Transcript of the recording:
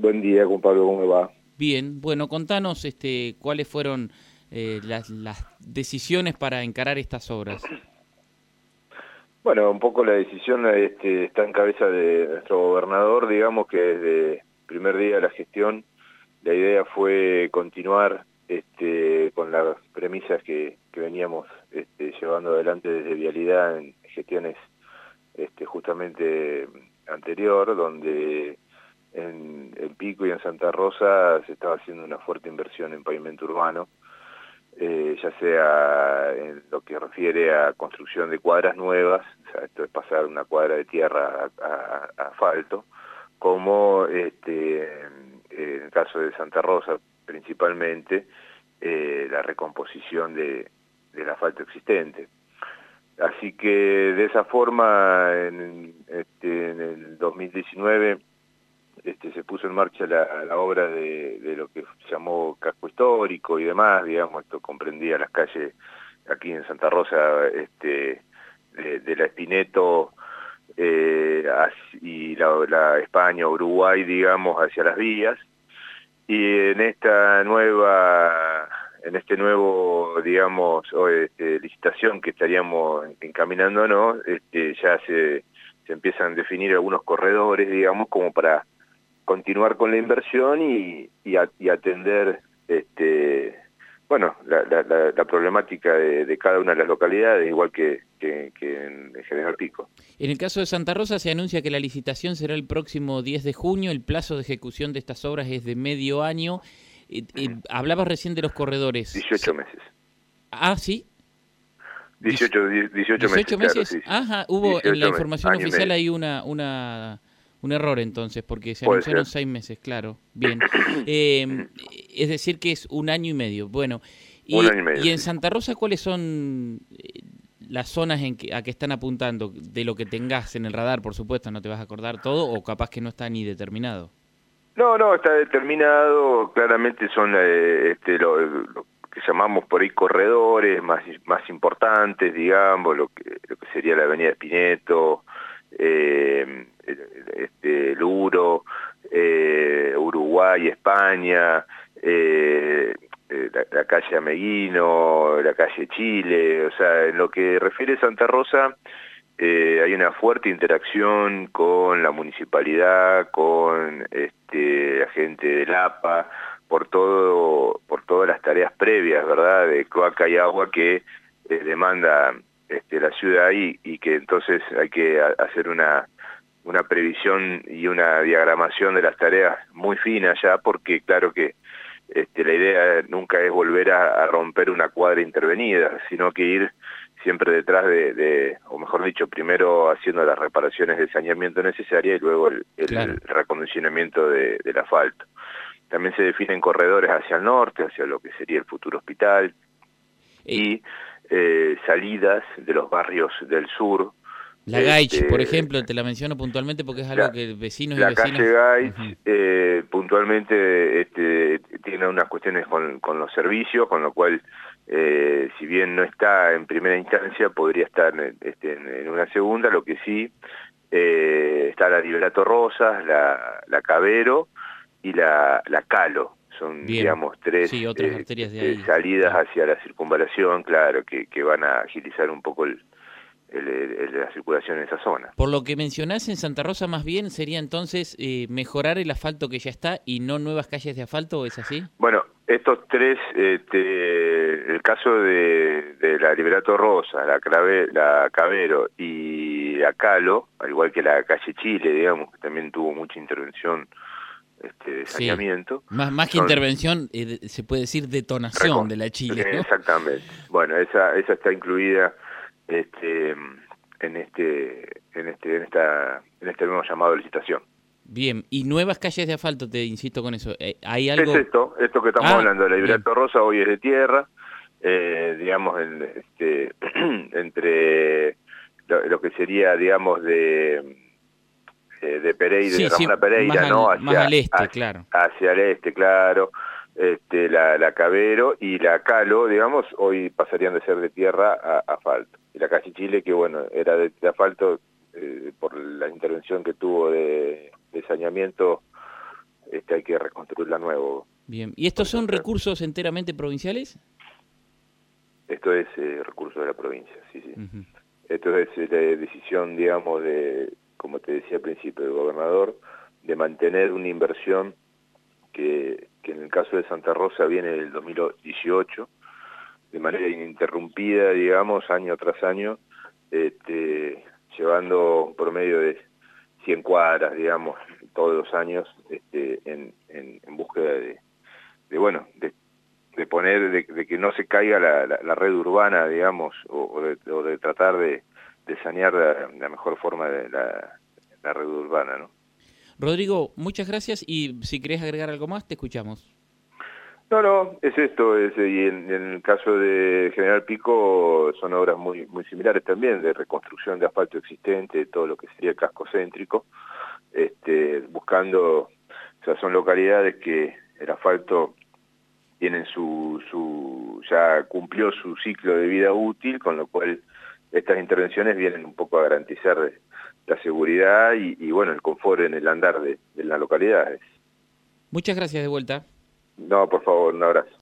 Buen día, Juan Pablo, ¿cómo va? Bien, bueno, contanos este, cuáles fueron eh, las, las decisiones para encarar estas obras. Bueno, un poco la decisión este, está en cabeza de nuestro gobernador, digamos que desde el primer día de la gestión la idea fue continuar este, con las premisas que, que veníamos este, llevando adelante desde Vialidad en gestiones este, justamente anterior, donde en el Pico y en Santa Rosa se estaba haciendo una fuerte inversión en pavimento urbano, eh, ya sea en lo que refiere a construcción de cuadras nuevas, o sea, esto es pasar una cuadra de tierra a, asfalto, como este, en el caso de Santa Rosa principalmente, eh, la recomposición de, del asfalto existente. Así que de esa forma, en, este, en el 2019 este, se puso en marcha la, obra de, lo que se llamó casco histórico y demás, digamos, esto comprendía las calles aquí en Santa Rosa este, de, la Espineto eh, y la, España, Uruguay, digamos, hacia las vías, y en esta nueva en este nuevo digamos este, licitación que estaríamos encaminándonos este, ya se empiezan a definir algunos corredores digamos como para continuar con la inversión y, y, atender este bueno la, la, problemática de, cada una de las localidades igual que, que, en General Pico. En el caso de Santa Rosa se anuncia que la licitación será el próximo 10 de junio, el plazo de ejecución de estas obras es de medio año. Eh, eh, hablabas recién de los corredores. 18 meses. Ah, sí. 18, 18, meses. Ajá, hubo en la información oficial hay una, una un error entonces, porque se anunciaron seis meses, claro. Bien. Em, es decir, que es un año y medio. Bueno, y, y en Santa Rosa, ¿cuáles son eh, las zonas en que, a que están apuntando? De lo que tengas en el radar, por supuesto, no te vas a acordar todo, o capaz que no está ni determinado. No, no, está determinado. Claramente son eh, este, lo, que llamamos por ahí corredores más, más importantes, digamos, lo que, lo que sería la avenida Espineto, eh, este, Luro, eh, Uruguay, España, eh, eh, la, calle Ameguino, la calle Chile, o sea, en lo que refiere Santa Rosa, hay una fuerte interacción con la municipalidad, con este, la gente del APA, por todo, por todas las tareas previas, ¿verdad?, de cloaca y agua que demanda este, la ciudad y, y que entonces hay que hacer una, una previsión y una diagramación de las tareas muy fina ya, porque claro que este, la idea nunca es volver a, romper una cuadra intervenida, sino que ir siempre detrás de, o mejor dicho, primero haciendo las reparaciones de saneamiento necesarias y luego el, recondicionamiento del asfalto. También se definen corredores hacia el norte, hacia lo que sería el futuro hospital, y eh, salidas de los barrios del sur. La Gaich, este, por ejemplo, te la menciono puntualmente porque es algo que vecinos y vecinas... La calle Gaich eh, puntualmente este, tiene unas cuestiones con, con, los servicios, con lo cual, eh, si bien no está en primera instancia, podría estar este, en, una segunda, lo que sí está la Liberato Rosas, la, la Cabero y la, la Calo son, digamos, tres eh, eh, salidas hacia la circunvalación, claro, que, que van a agilizar un poco el, la circulación en esa zona. Por lo que mencionás en Santa Rosa, más bien sería entonces eh, mejorar el asfalto que ya está y no nuevas calles de asfalto, ¿es así? Bueno, estos tres, este, el caso de, de la Liberato Rosa, la, Clave, la Cabero y la Calo, al igual que la calle Chile, digamos, que también tuvo mucha intervención este, saneamiento. Más, más que intervención, eh, se puede decir detonación de la Chile. Exactamente. Bueno, esa, esa está incluida este, en este, en este, en esta, en este nuevo llamado de licitación. Bien, y nuevas calles de asfalto, te insisto con eso. Eh, ¿Hay algo? Es esto, esto que estamos ah, hablando, la Liberato Rosa hoy es de tierra, eh, digamos, en, este, entre lo, que sería, digamos, de eh, de Pereira, de Ramona Pereira, ¿no? hacia, al este, claro. Hacia el este, claro. Este, la, la Cabero y la Calo, digamos, hoy pasarían de ser de tierra a asfalto. Y la Calle Chile, que bueno, era de, asfalto eh, por la intervención que tuvo de, saneamiento este que reconstruirla nuevo. Bien, ¿y estos son recursos enteramente provinciales? Esto es eh, recurso de la provincia, sí, sí. Esto es eh, la decisión, digamos, de, como te decía al principio, del gobernador, de mantener una inversión que, que en el caso de Santa Rosa viene del 2018, de manera ininterrumpida, digamos, año tras año, este, llevando por medio de 100 cuadras, digamos, todos los años, este, en, en, búsqueda de, de, bueno, de, de poner, de, que no se caiga la, la, red urbana, digamos, o, de, tratar de, sanear la, la, mejor forma de la, la red urbana, ¿no? Rodrigo, muchas gracias y si querés agregar algo más, te escuchamos. No, no, es esto, es, y en, el caso de General Pico son obras muy muy similares también, de reconstrucción de asfalto existente, todo lo que sería el casco céntrico, este, buscando, o sea, son localidades que el asfalto tienen su, su, ya cumplió su ciclo de vida útil, con lo cual estas intervenciones vienen un poco a garantizar la seguridad y, bueno, el confort en el andar de, de las localidades. Muchas gracias de vuelta. No, por favor, un abrazo.